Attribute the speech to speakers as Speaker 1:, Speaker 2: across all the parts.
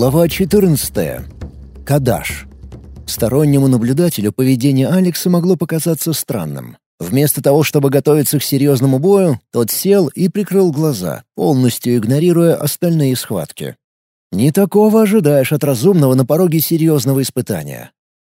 Speaker 1: Глава 14. Кадаш. Стороннему наблюдателю поведение Алекса могло показаться странным. Вместо того, чтобы готовиться к серьезному бою, тот сел и прикрыл глаза, полностью игнорируя остальные схватки. Не такого ожидаешь от разумного на пороге серьезного испытания.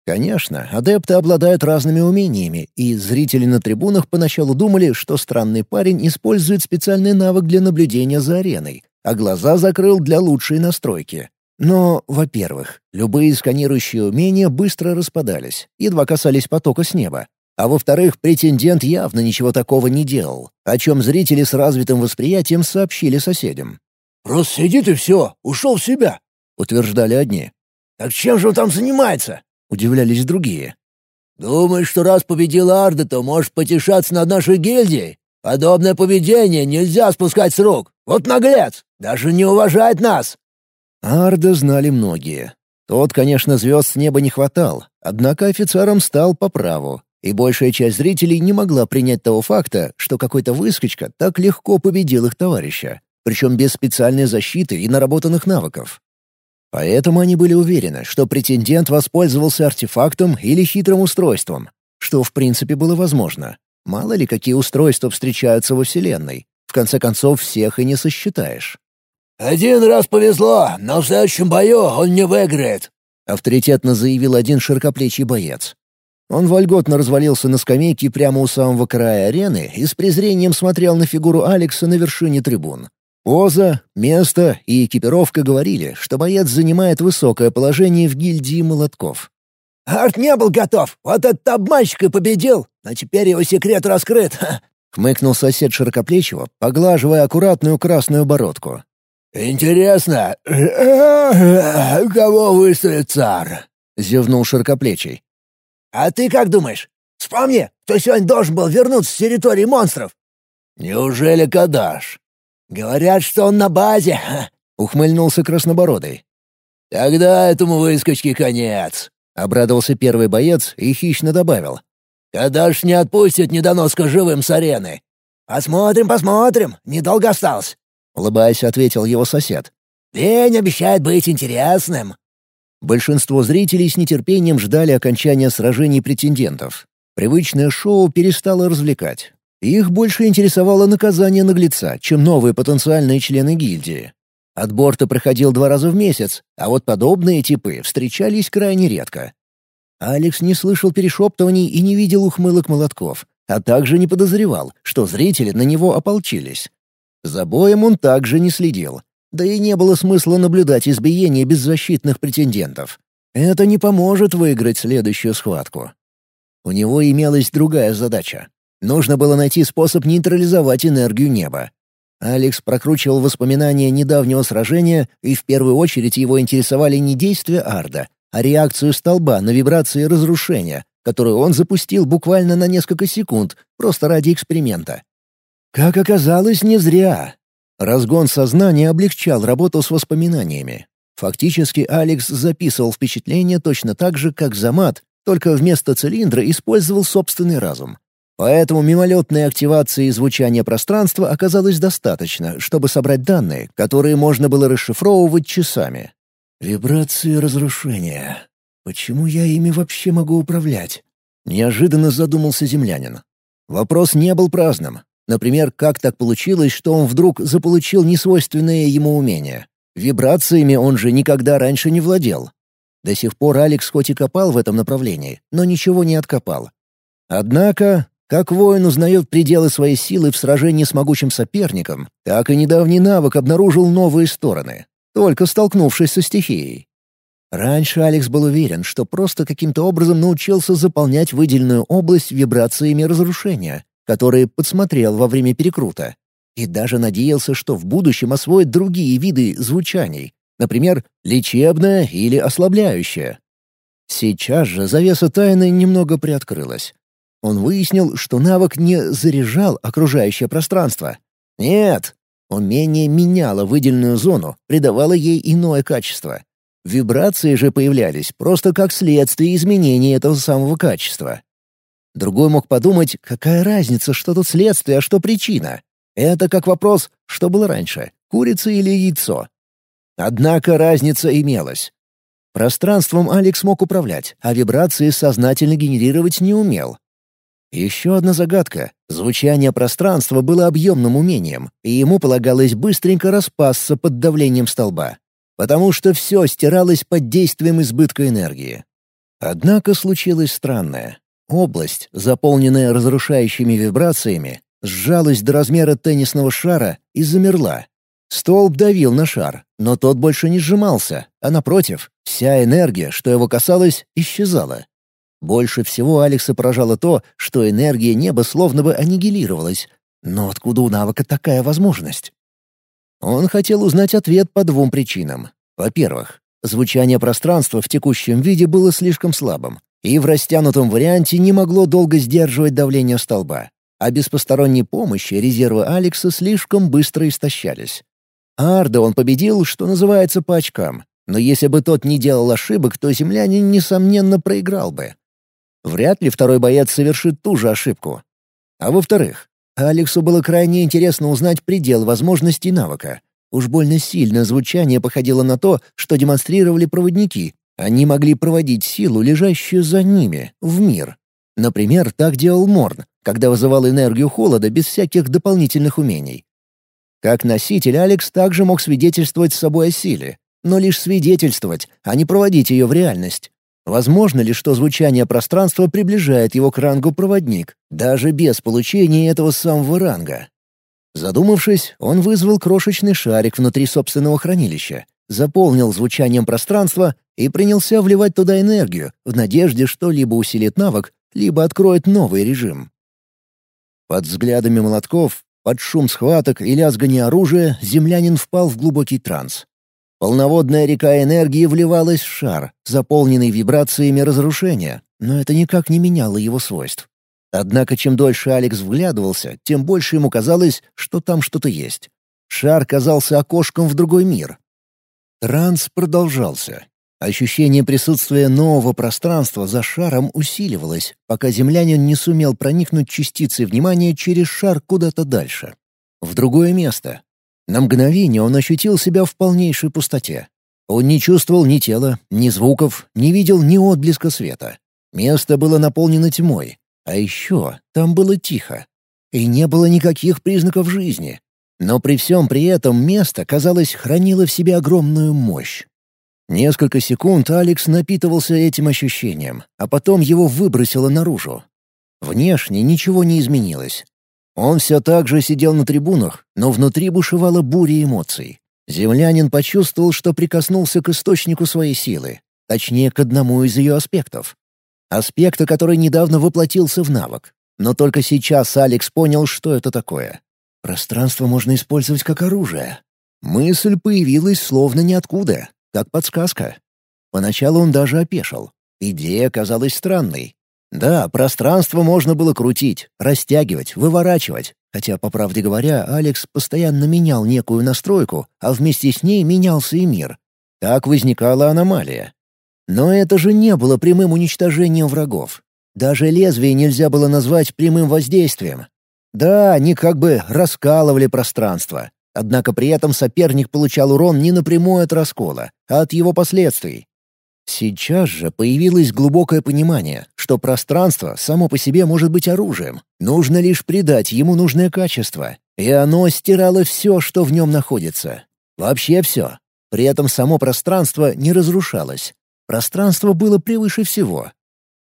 Speaker 1: Конечно, адепты обладают разными умениями, и зрители на трибунах поначалу думали, что странный парень использует специальный навык для наблюдения за ареной, а глаза закрыл для лучшей настройки. Но, во-первых, любые сканирующие умения быстро распадались, едва касались потока с неба. А во-вторых, претендент явно ничего такого не делал, о чем зрители с развитым восприятием сообщили соседям.
Speaker 2: «Просто сидит и все, ушел в себя», —
Speaker 1: утверждали одни.
Speaker 2: «Так чем же он там занимается?»
Speaker 1: — удивлялись другие.
Speaker 2: «Думаешь, что раз победил Арда, то можешь потешаться над нашей гильдией? Подобное поведение нельзя спускать с рук. Вот наглец! Даже не уважает нас!»
Speaker 1: Арда знали многие. Тот, конечно, звезд с неба не хватал, однако офицером стал по праву, и большая часть зрителей не могла принять того факта, что какой-то выскочка так легко победил их товарища, причем без специальной защиты и наработанных навыков. Поэтому они были уверены, что претендент воспользовался артефактом или хитрым устройством, что в принципе было возможно. Мало ли какие устройства встречаются во Вселенной. В конце концов, всех и не сосчитаешь.
Speaker 2: «Один раз повезло, но в следующем бою он не выиграет», —
Speaker 1: авторитетно заявил один широкоплечий боец. Он вольготно развалился на скамейке прямо у самого края арены и с презрением смотрел на фигуру Алекса на вершине трибун. Поза, место и экипировка говорили, что боец занимает высокое положение в гильдии молотков.
Speaker 2: «Арт не был готов, вот этот обманщик и победил, но теперь его секрет раскрыт», —
Speaker 1: хмыкнул сосед Широкоплечего, поглаживая аккуратную красную бородку.
Speaker 2: «Интересно, кого выставит царь?» — зевнул широкоплечий. «А ты как думаешь? Вспомни, кто сегодня должен был вернуться с территории монстров?» «Неужели Кадаш?» «Говорят, что он на базе», — ухмыльнулся Краснобородый. «Тогда этому выскочке конец», — обрадовался первый боец и хищно добавил. «Кадаш не отпустит недоноска живым с арены». «Посмотрим, посмотрим, недолго осталось». — улыбаясь, ответил его сосед. «День обещает быть интересным».
Speaker 1: Большинство зрителей с нетерпением ждали окончания сражений претендентов. Привычное шоу перестало развлекать. Их больше интересовало наказание наглеца, чем новые потенциальные члены гильдии. Отбор-то проходил два раза в месяц, а вот подобные типы встречались крайне редко. Алекс не слышал перешептываний и не видел ухмылок молотков, а также не подозревал, что зрители на него ополчились. За боем он также не следил. Да и не было смысла наблюдать избиение беззащитных претендентов. Это не поможет выиграть следующую схватку. У него имелась другая задача. Нужно было найти способ нейтрализовать энергию неба. Алекс прокручивал воспоминания недавнего сражения, и в первую очередь его интересовали не действия Арда, а реакцию столба на вибрации разрушения, которую он запустил буквально на несколько секунд, просто ради эксперимента. Как оказалось, не зря. Разгон сознания облегчал работу с воспоминаниями. Фактически Алекс записывал впечатления точно так же, как Замат, только вместо цилиндра использовал собственный разум. Поэтому мимолетной активации звучания пространства оказалось достаточно, чтобы собрать данные, которые можно было расшифровывать часами. Вибрации разрушения. Почему я ими вообще могу управлять? Неожиданно задумался землянин. Вопрос не был праздным. Например, как так получилось, что он вдруг заполучил несвойственное ему умение? Вибрациями он же никогда раньше не владел. До сих пор Алекс хоть и копал в этом направлении, но ничего не откопал. Однако, как воин узнает пределы своей силы в сражении с могучим соперником, так и недавний навык обнаружил новые стороны, только столкнувшись со стихией. Раньше Алекс был уверен, что просто каким-то образом научился заполнять выделенную область вибрациями разрушения, которые подсмотрел во время перекрута, и даже надеялся, что в будущем освоит другие виды звучаний, например, лечебное или ослабляющее. Сейчас же завеса тайны немного приоткрылась. Он выяснил, что навык не заряжал окружающее пространство. Нет, умение меняло выделенную зону, придавало ей иное качество. Вибрации же появлялись просто как следствие изменения этого самого качества. Другой мог подумать, какая разница, что тут следствие, а что причина. Это как вопрос, что было раньше, курица или яйцо. Однако разница имелась. Пространством Алекс мог управлять, а вибрации сознательно генерировать не умел. Еще одна загадка. Звучание пространства было объемным умением, и ему полагалось быстренько распасться под давлением столба, потому что все стиралось под действием избытка энергии. Однако случилось странное. Область, заполненная разрушающими вибрациями, сжалась до размера теннисного шара и замерла. Столб давил на шар, но тот больше не сжимался, а напротив, вся энергия, что его касалось, исчезала. Больше всего Алекса поражало то, что энергия неба словно бы аннигилировалась. Но откуда у навыка такая возможность? Он хотел узнать ответ по двум причинам. Во-первых, Звучание пространства в текущем виде было слишком слабым, и в растянутом варианте не могло долго сдерживать давление столба, а без посторонней помощи резервы Алекса слишком быстро истощались. Арда он победил, что называется, по очкам, но если бы тот не делал ошибок, то землянин, несомненно, проиграл бы. Вряд ли второй боец совершит ту же ошибку. А во-вторых, Алексу было крайне интересно узнать предел возможностей навыка — Уж больно сильно звучание походило на то, что демонстрировали проводники. Они могли проводить силу, лежащую за ними, в мир. Например, так делал Морн, когда вызывал энергию холода без всяких дополнительных умений. Как носитель, Алекс также мог свидетельствовать с собой о силе, но лишь свидетельствовать, а не проводить ее в реальность. Возможно ли, что звучание пространства приближает его к рангу проводник, даже без получения этого самого ранга? Задумавшись, он вызвал крошечный шарик внутри собственного хранилища, заполнил звучанием пространства и принялся вливать туда энергию, в надежде, что либо усилит навык, либо откроет новый режим. Под взглядами молотков, под шум схваток и лязгание оружия землянин впал в глубокий транс. Полноводная река энергии вливалась в шар, заполненный вибрациями разрушения, но это никак не меняло его свойств. Однако чем дольше Алекс вглядывался, тем больше ему казалось, что там что-то есть. Шар казался окошком в другой мир. Транс продолжался. Ощущение присутствия нового пространства за шаром усиливалось, пока землянин не сумел проникнуть частицей внимания через шар куда-то дальше. В другое место. На мгновение он ощутил себя в полнейшей пустоте. Он не чувствовал ни тела, ни звуков, не видел ни отблеска света. Место было наполнено тьмой, а еще там было тихо. И не было никаких признаков жизни. Но при всем при этом место, казалось, хранило в себе огромную мощь. Несколько секунд Алекс напитывался этим ощущением, а потом его выбросило наружу. Внешне ничего не изменилось. Он все так же сидел на трибунах, но внутри бушевала буря эмоций. Землянин почувствовал, что прикоснулся к источнику своей силы, точнее, к одному из ее аспектов. Аспекта, который недавно воплотился в навык. Но только сейчас Алекс понял, что это такое. Пространство можно использовать как оружие. Мысль появилась словно ниоткуда, как подсказка. Поначалу он даже опешил. Идея казалась странной. Да, пространство можно было крутить, растягивать, выворачивать, хотя, по правде говоря, Алекс постоянно менял некую настройку, а вместе с ней менялся и мир. Так возникала аномалия. Но это же не было прямым уничтожением врагов. Даже лезвие нельзя было назвать прямым воздействием. Да, они как бы раскалывали пространство. Однако при этом соперник получал урон не напрямую от раскола, а от его последствий. Сейчас же появилось глубокое понимание, что пространство само по себе может быть оружием. Нужно лишь придать ему нужное качество, и оно стирало все, что в нем находится. Вообще все. При этом само пространство не разрушалось. Пространство было превыше всего.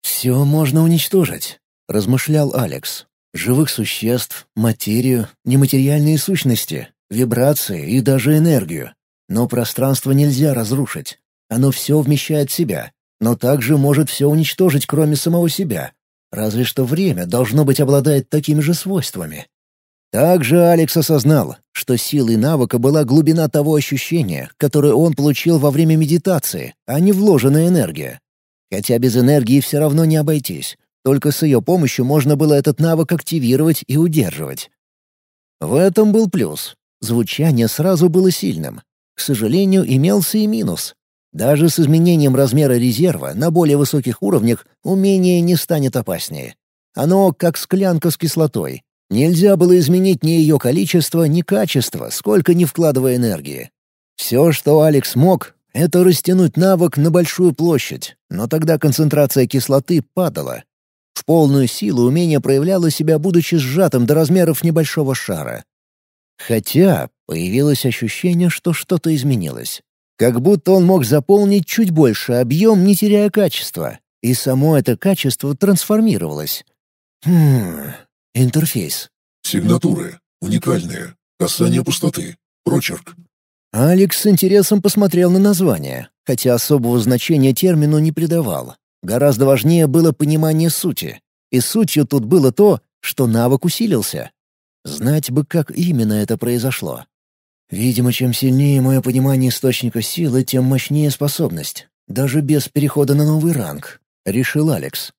Speaker 1: «Все можно уничтожить», — размышлял Алекс. «Живых существ, материю, нематериальные сущности, вибрации и даже энергию. Но пространство нельзя разрушить. Оно все вмещает в себя, но также может все уничтожить, кроме самого себя. Разве что время, должно быть, обладает такими же свойствами. Также Алекс осознал, что силой навыка была глубина того ощущения, которое он получил во время медитации, а не вложенная энергия. Хотя без энергии все равно не обойтись. Только с ее помощью можно было этот навык активировать и удерживать. В этом был плюс. Звучание сразу было сильным. К сожалению, имелся и минус. Даже с изменением размера резерва на более высоких уровнях умение не станет опаснее. Оно как склянка с кислотой, Нельзя было изменить ни ее количество, ни качество, сколько ни вкладывая энергии. Все, что Алекс мог, — это растянуть навык на большую площадь, но тогда концентрация кислоты падала. В полную силу умение проявляло себя, будучи сжатым до размеров небольшого шара. Хотя появилось ощущение, что что-то изменилось. Как будто он мог заполнить чуть больше объем, не теряя качества. И само это качество трансформировалось. Хм... Интерфейс.
Speaker 3: Сигнатуры. Уникальные. Касание пустоты. Прочерк.
Speaker 1: Алекс с интересом посмотрел на название, хотя особого значения термину не придавал. Гораздо важнее было понимание сути. И сутью тут было то, что навык усилился. Знать бы, как именно это произошло. Видимо, чем сильнее мое понимание источника силы, тем мощнее способность. Даже без перехода на новый ранг, — решил Алекс.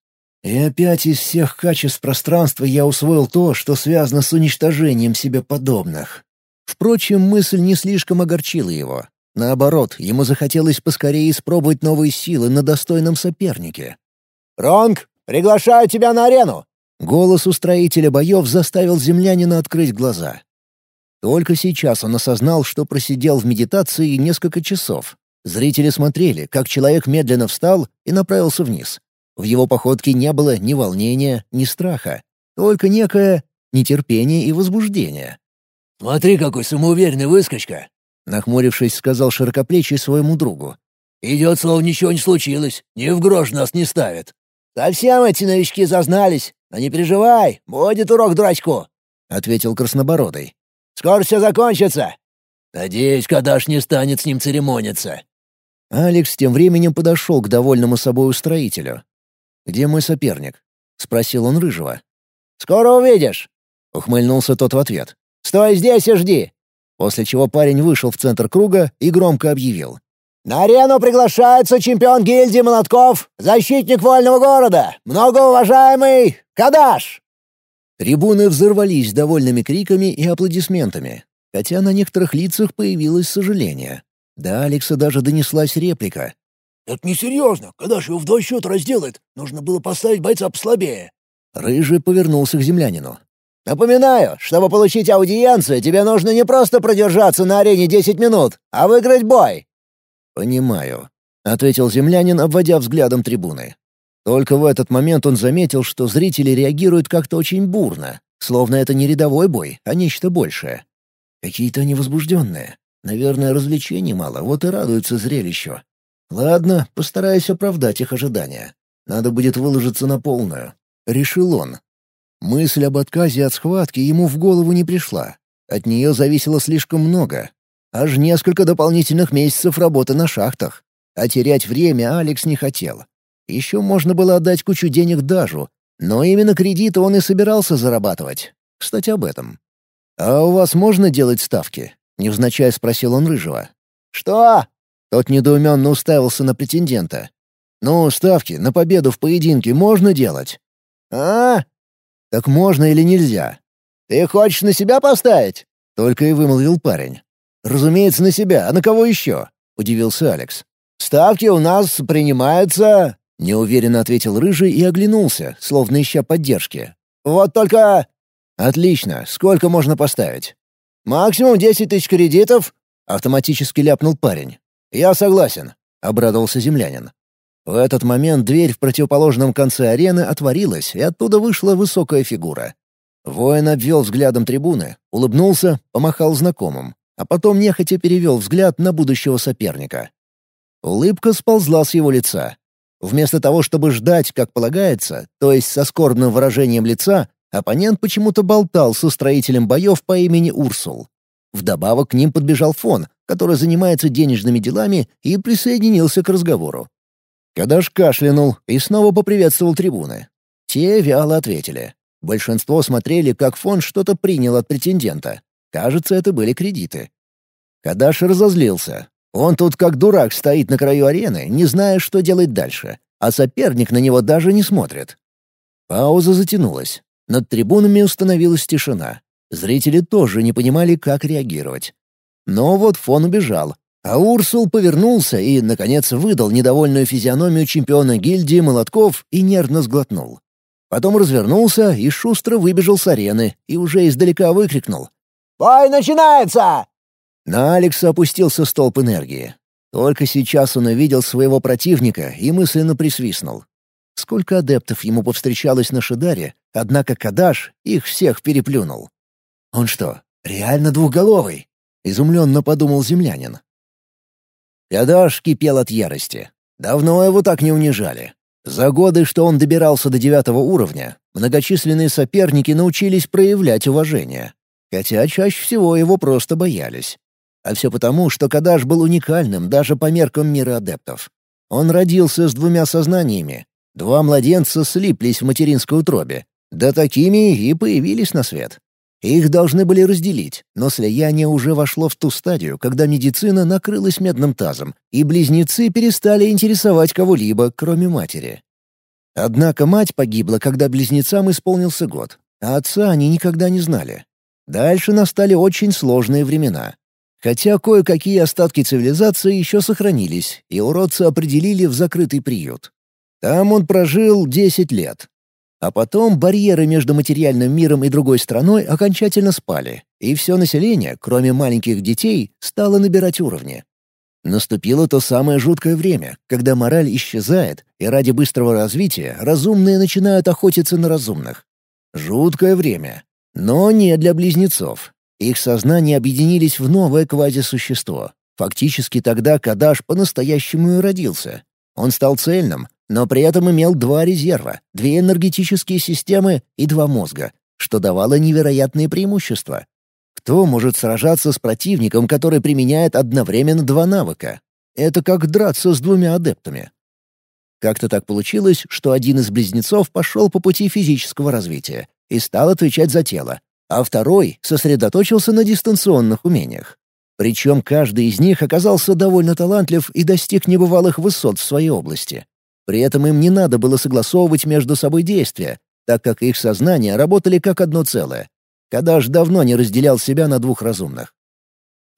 Speaker 1: И опять из всех качеств пространства я усвоил то, что связано с уничтожением себе подобных. Впрочем, мысль не слишком огорчила его. Наоборот, ему захотелось поскорее испробовать новые силы на достойном сопернике.
Speaker 2: «Ронг, приглашаю тебя на арену!»
Speaker 1: Голос устроителя боев заставил землянина открыть глаза. Только сейчас он осознал, что просидел в медитации несколько часов. Зрители смотрели, как человек медленно встал и направился вниз. В его походке не было ни волнения, ни страха, только некое нетерпение и возбуждение.
Speaker 2: «Смотри, какой самоуверенный выскочка!»
Speaker 1: — нахмурившись, сказал широкоплечий своему другу.
Speaker 2: «Идет, словно ничего не случилось, ни в грош нас не ставит. Совсем эти новички зазнались, но не переживай, будет урок дурачку», — ответил Краснобородый. Скоро все закончится. Надеюсь, Кадаш не станет с ним церемониться».
Speaker 1: Алекс тем временем подошел к довольному собой устроителю. «Где мой соперник?» — спросил он Рыжего.
Speaker 2: «Скоро увидишь», — ухмыльнулся тот в ответ. «Стой здесь и жди».
Speaker 1: После чего парень вышел в центр круга и громко объявил.
Speaker 2: «На арену приглашается чемпион гильдии молотков, защитник вольного города, многоуважаемый Кадаш!»
Speaker 1: Трибуны взорвались довольными криками и аплодисментами, хотя на некоторых лицах появилось сожаление. До Алекса даже донеслась реплика.
Speaker 2: «Это несерьезно. Же его в два счета разделает? Нужно было поставить бойца послабее».
Speaker 1: Рыжий повернулся к землянину.
Speaker 2: «Напоминаю, чтобы получить аудиенцию, тебе нужно не просто продержаться на арене десять минут, а выиграть бой».
Speaker 1: «Понимаю», — ответил землянин, обводя взглядом трибуны. Только в этот момент он заметил, что зрители реагируют как-то очень бурно, словно это не рядовой бой, а нечто большее. Какие-то они возбужденные. Наверное, развлечений мало, вот и радуются зрелищу. Ладно, постараюсь оправдать их ожидания. Надо будет выложиться на полную. Решил он. Мысль об отказе от схватки ему в голову не пришла. От нее зависело слишком много. Аж несколько дополнительных месяцев работы на шахтах. А терять время Алекс не хотел. Еще можно было отдать кучу денег Дажу, но именно кредиты он и собирался зарабатывать. Кстати, об этом. «А у вас можно делать ставки?» — невзначай спросил он Рыжего.
Speaker 2: «Что?»
Speaker 1: Тот недоуменно уставился на претендента. «Ну, ставки на победу в поединке можно делать?»
Speaker 2: «А?
Speaker 1: Так можно или нельзя?»
Speaker 2: «Ты хочешь на себя поставить?»
Speaker 1: — только и вымолвил парень. «Разумеется, на себя. А на кого еще?» — удивился Алекс.
Speaker 2: «Ставки у нас принимаются...»
Speaker 1: Неуверенно ответил Рыжий и оглянулся, словно ища поддержки.
Speaker 2: «Вот только...»
Speaker 1: «Отлично. Сколько можно поставить?»
Speaker 2: «Максимум десять тысяч кредитов», —
Speaker 1: автоматически ляпнул парень.
Speaker 2: «Я согласен», —
Speaker 1: обрадовался землянин. В этот момент дверь в противоположном конце арены отворилась, и оттуда вышла высокая фигура. Воин обвел взглядом трибуны, улыбнулся, помахал знакомым, а потом нехотя перевел взгляд на будущего соперника. Улыбка сползла с его лица, Вместо того, чтобы ждать, как полагается, то есть со скорбным выражением лица, оппонент почему-то болтал со строителем боев по имени Урсул. Вдобавок к ним подбежал фон, который занимается денежными делами, и присоединился к разговору. Кадаш кашлянул и снова поприветствовал трибуны. Те вяло ответили. Большинство смотрели, как фон что-то принял от претендента. Кажется, это были кредиты. Кадаш разозлился, он тут как дурак стоит на краю арены, не зная, что делать дальше, а соперник на него даже не смотрит. Пауза затянулась. Над трибунами установилась тишина. Зрители тоже не понимали, как реагировать. Но вот фон убежал, а Урсул повернулся и, наконец, выдал недовольную физиономию чемпиона гильдии молотков и нервно сглотнул. Потом развернулся и шустро выбежал с арены и уже издалека выкрикнул.
Speaker 2: «Бой начинается!»
Speaker 1: На Алекса опустился столб энергии. Только сейчас он увидел своего противника и мысленно присвистнул. Сколько адептов ему повстречалось на Шидаре, однако Кадаш их всех переплюнул. «Он что, реально двухголовый?» — изумленно подумал землянин. Кадаш кипел от ярости. Давно его так не унижали. За годы, что он добирался до девятого уровня, многочисленные соперники научились проявлять уважение. Хотя чаще всего его просто боялись. А все потому, что Кадаш был уникальным даже по меркам мира адептов. Он родился с двумя сознаниями. Два младенца слиплись в материнской утробе. Да такими и появились на свет. Их должны были разделить, но слияние уже вошло в ту стадию, когда медицина накрылась медным тазом, и близнецы перестали интересовать кого-либо, кроме матери. Однако мать погибла, когда близнецам исполнился год, а отца они никогда не знали. Дальше настали очень сложные времена. Хотя кое-какие остатки цивилизации еще сохранились, и уродца определили в закрытый приют. Там он прожил 10 лет, а потом барьеры между материальным миром и другой страной окончательно спали, и все население, кроме маленьких детей, стало набирать уровни. Наступило то самое жуткое время, когда мораль исчезает, и ради быстрого развития разумные начинают охотиться на разумных. Жуткое время. Но не для близнецов. Их сознания объединились в новое квазисущество. Фактически тогда Кадаш по-настоящему и родился. Он стал цельным, но при этом имел два резерва, две энергетические системы и два мозга, что давало невероятные преимущества. Кто может сражаться с противником, который применяет одновременно два навыка? Это как драться с двумя адептами. Как-то так получилось, что один из близнецов пошел по пути физического развития и стал отвечать за тело, а второй сосредоточился на дистанционных умениях. Причем каждый из них оказался довольно талантлив и достиг небывалых высот в своей области. При этом им не надо было согласовывать между собой действия, так как их сознания работали как одно целое. Кадаш давно не разделял себя на двух разумных.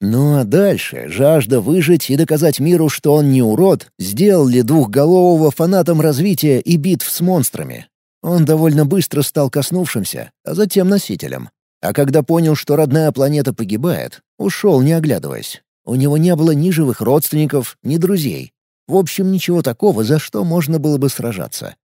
Speaker 1: Ну а дальше жажда выжить и доказать миру, что он не урод, сделали двухголового фанатом развития и битв с монстрами. Он довольно быстро стал коснувшимся, а затем носителем. А когда понял, что родная планета погибает, ушел, не оглядываясь. У него не было ни живых родственников, ни друзей. В общем, ничего такого, за что можно было бы сражаться.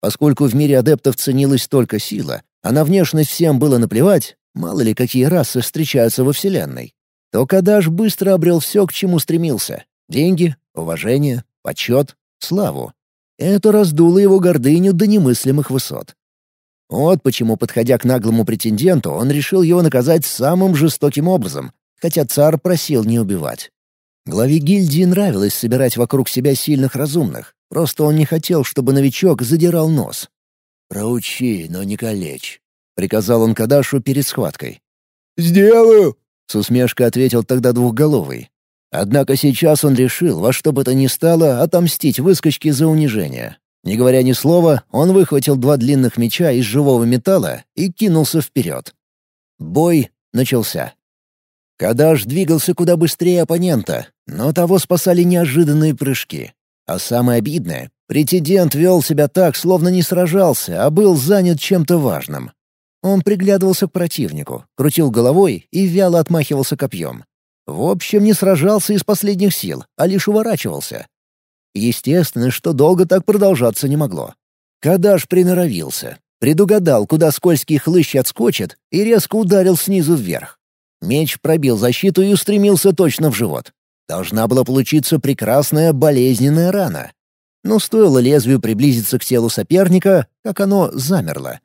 Speaker 1: Поскольку в мире адептов ценилась только сила, а на внешность всем было наплевать, мало ли какие расы встречаются во Вселенной, то Кадаш быстро обрел все, к чему стремился — деньги, уважение, почет, славу. Это раздуло его гордыню до немыслимых высот. Вот почему, подходя к наглому претенденту, он решил его наказать самым жестоким образом, хотя царь просил не убивать. Главе гильдии нравилось собирать вокруг себя сильных разумных, просто он не хотел, чтобы новичок задирал нос.
Speaker 2: «Проучи, но не калечь», —
Speaker 1: приказал он Кадашу перед схваткой.
Speaker 2: «Сделаю!»
Speaker 1: — с усмешкой ответил тогда двухголовый. Однако сейчас он решил во что бы то ни стало отомстить выскочке за унижение. Не говоря ни слова, он выхватил два длинных меча из живого металла и кинулся вперед. Бой начался. Кадаш двигался куда быстрее оппонента, но того спасали неожиданные прыжки. А самое обидное — претендент вел себя так, словно не сражался, а был занят чем-то важным. Он приглядывался к противнику, крутил головой и вяло отмахивался копьем. В общем, не сражался из последних сил, а лишь уворачивался. Естественно, что долго так продолжаться не могло. Кадаш приноровился, предугадал, куда скользкий хлыщ отскочит, и резко ударил снизу вверх. Меч пробил защиту и устремился точно в живот. Должна была получиться прекрасная болезненная рана. Но стоило лезвию приблизиться к телу соперника, как оно замерло.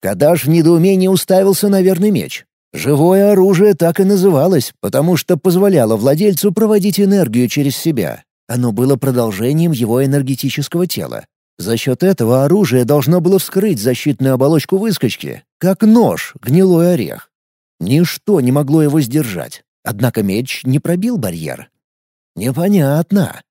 Speaker 1: Кадаш в недоумении уставился на верный меч. Живое оружие так и называлось, потому что позволяло владельцу проводить энергию через себя. Оно было продолжением его энергетического тела. За счет этого оружие должно было вскрыть защитную оболочку выскочки, как нож, гнилой орех. Ничто не могло его сдержать, однако меч не пробил барьер. Непонятно.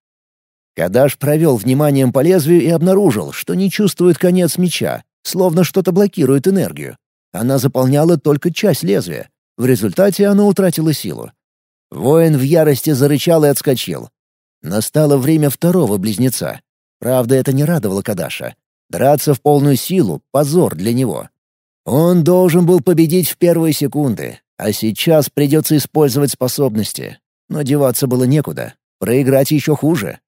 Speaker 1: Кадаш провел вниманием по лезвию и обнаружил, что не чувствует конец меча, словно что-то блокирует энергию. Она заполняла только часть лезвия. В результате оно утратило силу. Воин в ярости зарычал и отскочил. Настало время второго близнеца. Правда, это не радовало Кадаша. Драться в полную силу — позор для него. Он должен был победить в первые секунды, А сейчас придется использовать способности. Но деваться было некуда. Проиграть еще хуже.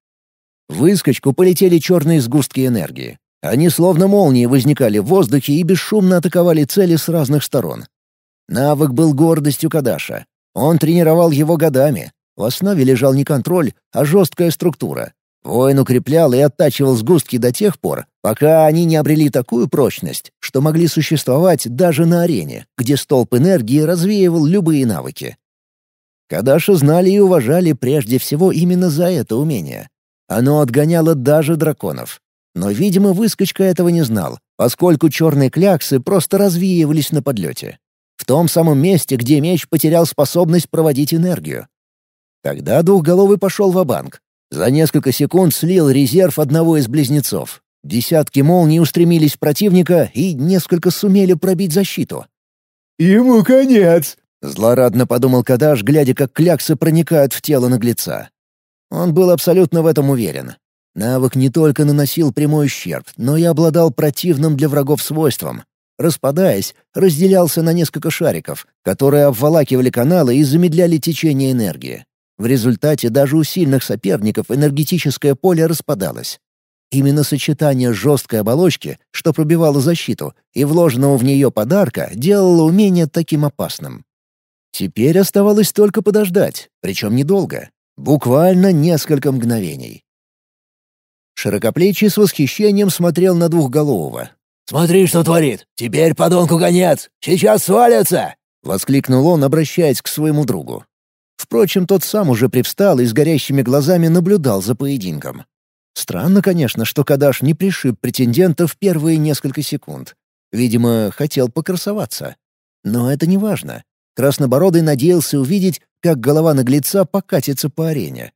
Speaker 1: В выскочку полетели черные сгустки энергии. Они словно молнии возникали в воздухе и бесшумно атаковали цели с разных сторон. Навык был гордостью Кадаша. Он тренировал его годами. В основе лежал не контроль, а жесткая структура. Воин укреплял и оттачивал сгустки до тех пор, пока они не обрели такую прочность, что могли существовать даже на арене, где столб энергии развеивал любые навыки. Кадаша знали и уважали прежде всего именно за это умение. Оно отгоняло даже драконов. Но, видимо, выскочка этого не знал, поскольку черные кляксы просто развеивались на подлете. В том самом месте, где меч потерял способность проводить энергию. Тогда двухголовый пошел в банк За несколько секунд слил резерв одного из близнецов. Десятки молний устремились в противника и несколько сумели пробить защиту.
Speaker 2: «Ему конец!»
Speaker 1: — злорадно подумал Кадаш, глядя, как кляксы проникают в тело наглеца. Он был абсолютно в этом уверен. Навык не только наносил прямой ущерб, но и обладал противным для врагов свойством. Распадаясь, разделялся на несколько шариков, которые обволакивали каналы и замедляли течение энергии. В результате даже у сильных соперников энергетическое поле распадалось. Именно сочетание жесткой оболочки, что пробивало защиту, и вложенного в нее подарка делало умение таким опасным. Теперь оставалось только подождать, причем недолго. Буквально несколько мгновений. Широкоплечий с восхищением смотрел на двухголового.
Speaker 2: «Смотри, что творит! Теперь подонку конец! Сейчас свалятся!»
Speaker 1: — воскликнул он, обращаясь к своему другу. Впрочем, тот сам уже привстал и с горящими глазами наблюдал за поединком. Странно, конечно, что Кадаш не пришиб претендента в первые несколько секунд. Видимо, хотел покрасоваться. Но это не важно. Краснобородый надеялся увидеть, как голова наглеца покатится по арене.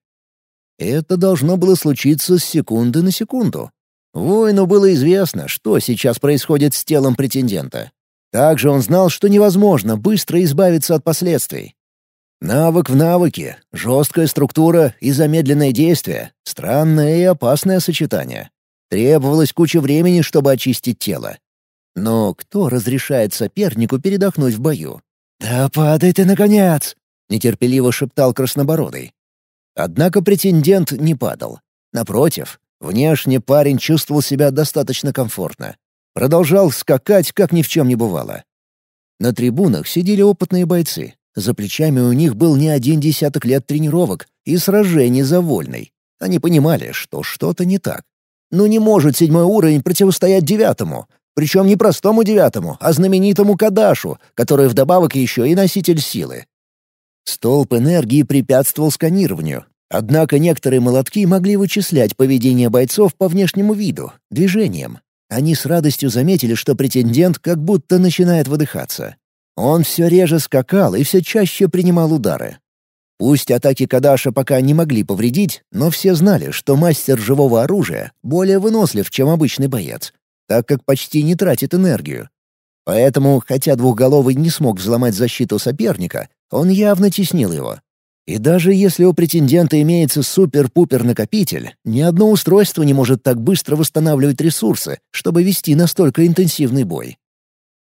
Speaker 1: Это должно было случиться с секунды на секунду. Воину было известно, что сейчас происходит с телом претендента. Также он знал, что невозможно быстро избавиться от последствий. Навык в навыке, жесткая структура и замедленное действие — странное и опасное сочетание. Требовалось куча времени, чтобы очистить тело. Но кто разрешает сопернику передохнуть в бою?
Speaker 2: «Да падай ты, наконец!»
Speaker 1: — нетерпеливо шептал Краснобородый. Однако претендент не падал. Напротив, внешне парень чувствовал себя достаточно комфортно. Продолжал скакать, как ни в чем не бывало. На трибунах сидели опытные бойцы. За плечами у них был не один десяток лет тренировок и сражений за вольной. Они понимали, что что-то не так. Ну не может седьмой уровень противостоять девятому, причем не простому девятому, а знаменитому Кадашу, который вдобавок еще и носитель силы. Столб энергии препятствовал сканированию, однако некоторые молотки могли вычислять поведение бойцов по внешнему виду, движениям. Они с радостью заметили, что претендент как будто начинает выдыхаться. Он все реже скакал и все чаще принимал удары. Пусть атаки Кадаша пока не могли повредить, но все знали, что мастер живого оружия более вынослив, чем обычный боец, так как почти не тратит энергию. Поэтому, хотя двухголовый не смог взломать защиту соперника, он явно теснил его. И даже если у претендента имеется супер-пупер-накопитель, ни одно устройство не может так быстро восстанавливать ресурсы, чтобы вести настолько интенсивный бой.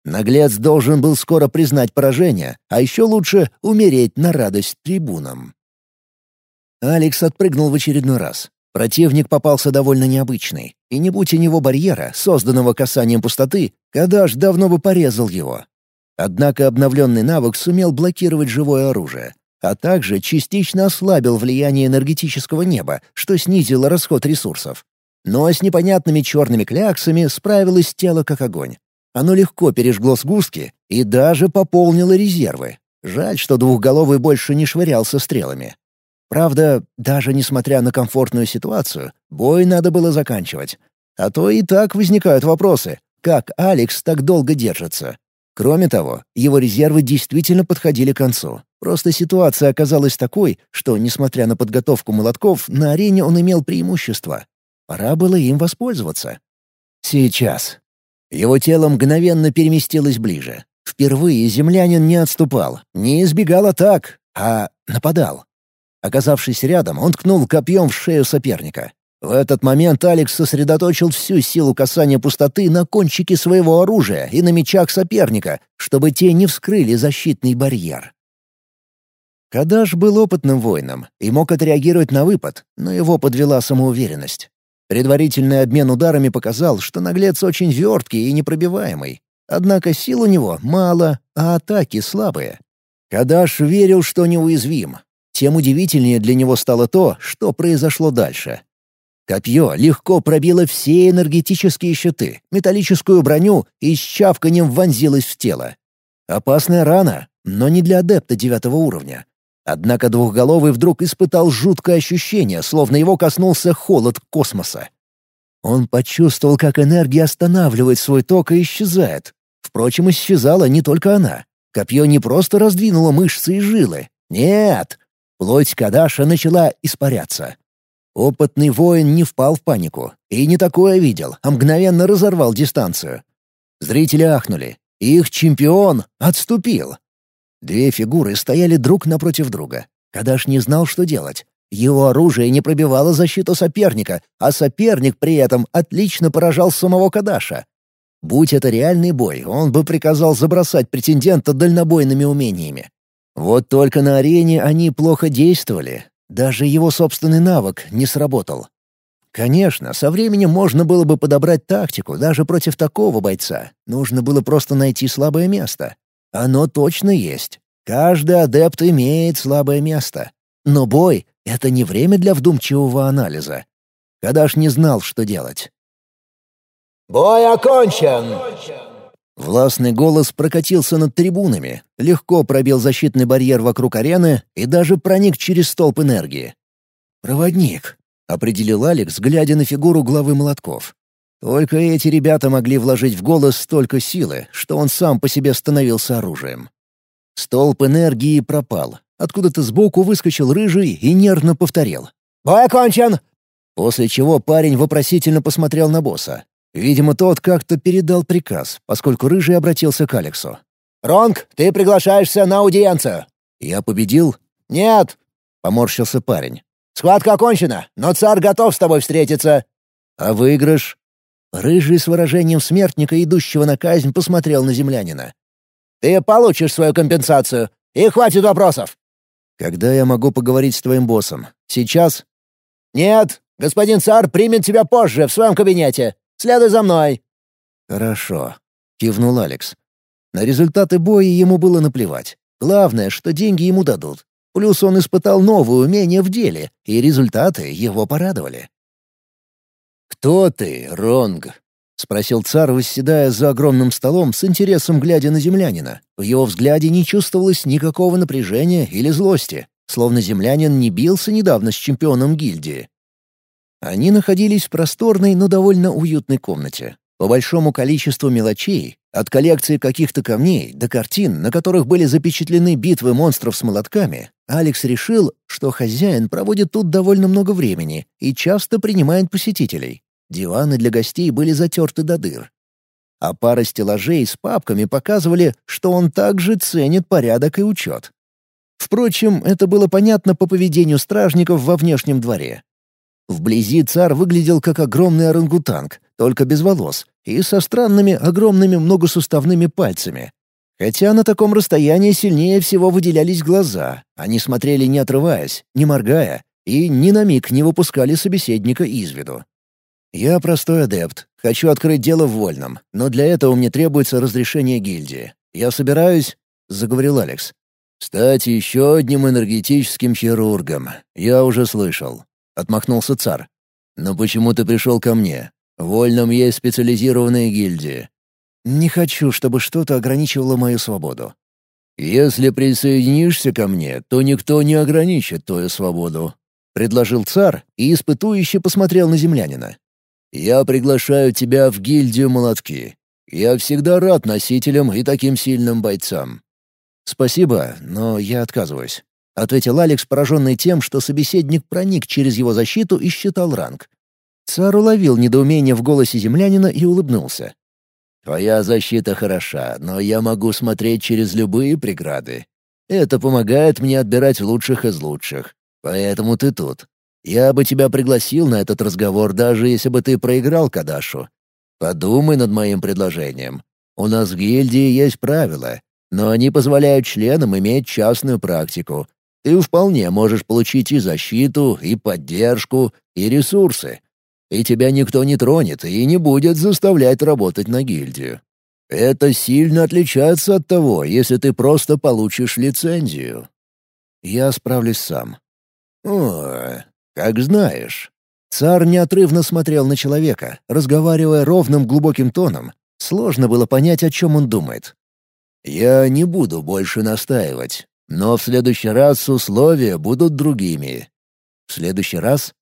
Speaker 1: Наглец должен был скоро признать поражение, а еще лучше умереть на радость трибунам. Алекс отпрыгнул в очередной раз. Противник попался довольно необычный, и не будь у него барьера, созданного касанием пустоты, Кадаш давно бы порезал его. Однако обновленный навык сумел блокировать живое оружие, а также частично ослабил влияние энергетического неба, что снизило расход ресурсов. Но с непонятными черными кляксами справилось тело как огонь. Оно легко пережгло сгустки и даже пополнило резервы. Жаль, что двухголовый больше не швырялся стрелами. Правда, даже несмотря на комфортную ситуацию, бой надо было заканчивать. А то и так возникают вопросы, как Алекс так долго держится. Кроме того, его резервы действительно подходили к концу. Просто ситуация оказалась такой, что, несмотря на подготовку молотков, на арене он имел преимущество. Пора было им воспользоваться. Сейчас. Его тело мгновенно переместилось ближе. Впервые землянин не отступал, не избегал атак, а нападал. Оказавшись рядом, он ткнул копьем в шею соперника. В этот момент Алекс сосредоточил всю силу касания пустоты на кончике своего оружия и на мечах соперника, чтобы те не вскрыли защитный барьер. Кадаш был опытным воином и мог отреагировать на выпад, но его подвела самоуверенность. Предварительный обмен ударами показал, что наглец очень верткий и непробиваемый. Однако сил у него мало, а атаки слабые. Кадаш верил, что неуязвим. Тем удивительнее для него стало то, что произошло дальше. Копье легко пробило все энергетические щиты, металлическую броню и с чавканием вонзилось в тело. Опасная рана, но не для адепта девятого уровня. Однако двухголовый вдруг испытал жуткое ощущение, словно его коснулся холод космоса. Он почувствовал, как энергия останавливает свой ток и исчезает. Впрочем, исчезала не только она. Копье не просто раздвинуло мышцы и жилы. Нет! Плоть Кадаша начала испаряться. Опытный воин не впал в панику и не такое видел, а мгновенно разорвал дистанцию. Зрители ахнули. Их чемпион отступил. Две фигуры стояли друг напротив друга. Кадаш не знал, что делать. Его оружие не пробивало защиту соперника, а соперник при этом отлично поражал самого Кадаша. Будь это реальный бой, он бы приказал забросать претендента дальнобойными умениями. Вот только на арене они плохо действовали. Даже его собственный навык не сработал. Конечно, со временем можно было бы подобрать тактику даже против такого бойца. Нужно было просто найти слабое место. Оно точно есть. Каждый адепт имеет слабое место. Но бой — это не время для вдумчивого анализа. Кадаш не знал, что делать.
Speaker 2: «Бой окончен!»
Speaker 1: Властный голос прокатился над трибунами, легко пробил защитный барьер вокруг арены и даже проник через столб энергии. «Проводник», — определил Алекс, глядя на фигуру главы молотков. Только эти ребята могли вложить в голос столько силы, что он сам по себе становился оружием. Столб энергии пропал. Откуда-то сбоку выскочил рыжий и нервно повторил.
Speaker 2: «Бой окончен!»
Speaker 1: После чего парень вопросительно посмотрел на босса. Видимо, тот как-то передал приказ, поскольку рыжий обратился к Алексу.
Speaker 2: «Ронг, ты приглашаешься на аудиенцию!»
Speaker 1: «Я победил?»
Speaker 2: «Нет!»
Speaker 1: — поморщился парень.
Speaker 2: «Схватка окончена, но царь готов с тобой встретиться!»
Speaker 1: «А выигрыш?» Рыжий с выражением смертника, идущего на казнь, посмотрел на землянина.
Speaker 2: «Ты получишь свою компенсацию, и хватит вопросов!»
Speaker 1: «Когда я могу поговорить с твоим боссом? Сейчас?»
Speaker 2: «Нет, господин царь примет тебя позже, в своем кабинете. Следуй за мной!»
Speaker 1: «Хорошо», — кивнул Алекс. На результаты боя ему было наплевать. Главное, что деньги ему дадут. Плюс он испытал новые умения в деле, и результаты его порадовали. «Кто ты, Ронг?» — спросил царь, восседая за огромным столом с интересом глядя на землянина. В его взгляде не чувствовалось никакого напряжения или злости, словно землянин не бился недавно с чемпионом гильдии. Они находились в просторной, но довольно уютной комнате. По большому количеству мелочей, от коллекции каких-то камней до картин, на которых были запечатлены битвы монстров с молотками, Алекс решил, что хозяин проводит тут довольно много времени и часто принимает посетителей. Диваны для гостей были затерты до дыр. А пара стеллажей с папками показывали, что он также ценит порядок и учет. Впрочем, это было понятно по поведению стражников во внешнем дворе. Вблизи царь выглядел как огромный орангутанг, только без волос, и со странными огромными многосуставными пальцами. Хотя на таком расстоянии сильнее всего выделялись глаза, они смотрели не отрываясь, не моргая, и ни на миг не выпускали собеседника из виду. «Я простой адепт. Хочу открыть дело в Вольном, но для этого мне требуется разрешение гильдии. Я собираюсь...» — заговорил Алекс. «Стать еще одним энергетическим хирургом. Я уже слышал», — отмахнулся царь. «Но почему ты пришел ко мне? В Вольном есть специализированные гильдии». «Не хочу, чтобы что-то ограничивало мою свободу». «Если присоединишься ко мне, то никто не ограничит твою свободу», — предложил царь и испытующе посмотрел на землянина. Я приглашаю тебя в гильдию молотки. Я всегда рад носителям и таким сильным бойцам». «Спасибо, но я отказываюсь», — ответил Алекс, пораженный тем, что собеседник проник через его защиту и считал ранг. Цар уловил недоумение в голосе землянина и улыбнулся. «Твоя защита хороша, но я могу смотреть через любые преграды. Это помогает мне отбирать лучших из лучших. Поэтому ты тут. Я бы тебя пригласил на этот разговор, даже если бы ты проиграл Кадашу. Подумай над моим предложением. У нас в гильдии есть правила, но они позволяют членам иметь частную практику. Ты вполне можешь получить и защиту, и поддержку, и ресурсы. И тебя никто не тронет и не будет заставлять работать на гильдию. Это сильно отличается от того, если ты просто получишь лицензию. Я справлюсь сам. О, как знаешь. Царь неотрывно смотрел на человека, разговаривая ровным глубоким тоном. Сложно было понять, о чем он думает. «Я не буду больше настаивать, но в следующий раз условия будут другими. В следующий раз?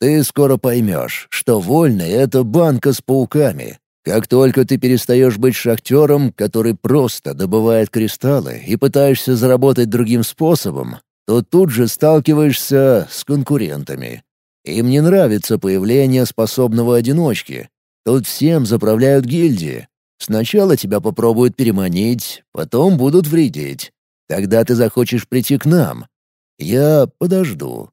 Speaker 1: Ты скоро поймешь, что вольный — это банка с пауками, как только ты перестаешь быть шахтером, который просто добывает кристаллы и пытаешься заработать другим способом, то тут же сталкиваешься с конкурентами. Им не нравится появление способного одиночки. Тут всем заправляют гильдии. Сначала тебя попробуют переманить, потом будут вредить. Тогда ты захочешь прийти к нам. Я подожду.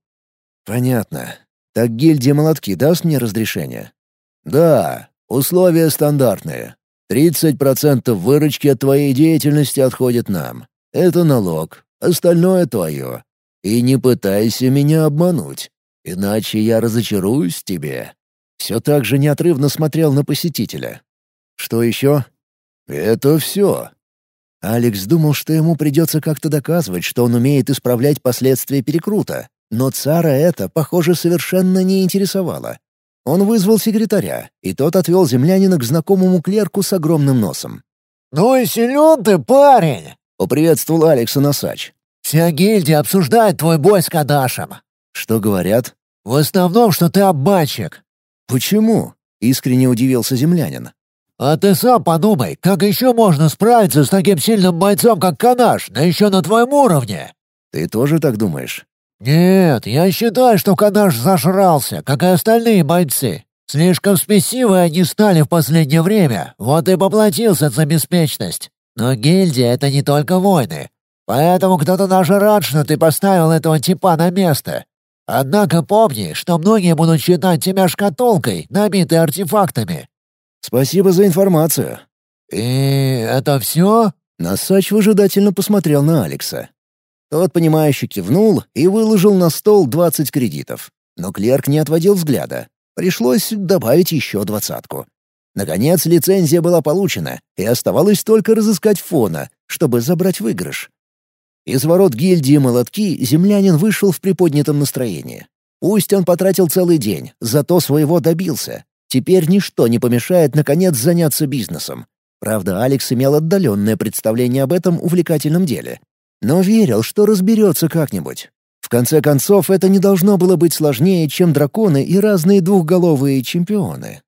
Speaker 1: Понятно. Так гильдия молотки даст мне разрешение? Да, Условия стандартные. 30% выручки от твоей деятельности отходит нам. Это налог, остальное твое. И не пытайся меня обмануть, иначе я разочаруюсь в тебе». Все так же неотрывно смотрел на посетителя. «Что еще?» «Это все». Алекс думал, что ему придется как-то доказывать, что он умеет исправлять последствия перекрута, но цара это, похоже, совершенно не интересовало. Он вызвал секретаря, и тот отвел землянина к знакомому клерку с огромным носом.
Speaker 2: «Ну и силен ты, парень!»
Speaker 1: — поприветствовал Алекса Носач.
Speaker 2: «Вся гильдия обсуждает твой бой с Кадашем».
Speaker 1: «Что говорят?»
Speaker 2: «В основном, что ты обманщик».
Speaker 1: «Почему?» — искренне удивился землянин.
Speaker 2: «А ты сам подумай, как еще можно справиться с таким сильным бойцом, как Канаш, да еще на твоем уровне?»
Speaker 1: «Ты тоже так думаешь?»
Speaker 2: «Нет, я считаю, что Канаш зажрался, как и остальные бойцы. Слишком спесивы они стали в последнее время, вот и поплатился за беспечность. Но гильдия — это не только войны. Поэтому кто-то даже рад, что ты поставил этого типа на место. Однако помни, что многие будут считать тебя шкатулкой, набитой артефактами».
Speaker 1: «Спасибо за информацию».
Speaker 2: «И это все?»
Speaker 1: Носач выжидательно посмотрел на Алекса. Тот, понимающе кивнул и выложил на стол двадцать кредитов. Но клерк не отводил взгляда. Пришлось добавить еще двадцатку. Наконец, лицензия была получена, и оставалось только разыскать фона, чтобы забрать выигрыш. Из ворот гильдии «Молотки» землянин вышел в приподнятом настроении. Пусть он потратил целый день, зато своего добился. Теперь ничто не помешает, наконец, заняться бизнесом. Правда, Алекс имел отдаленное представление об этом увлекательном деле но верил, что разберется как-нибудь. В конце концов, это не должно было быть сложнее, чем драконы и разные двухголовые чемпионы.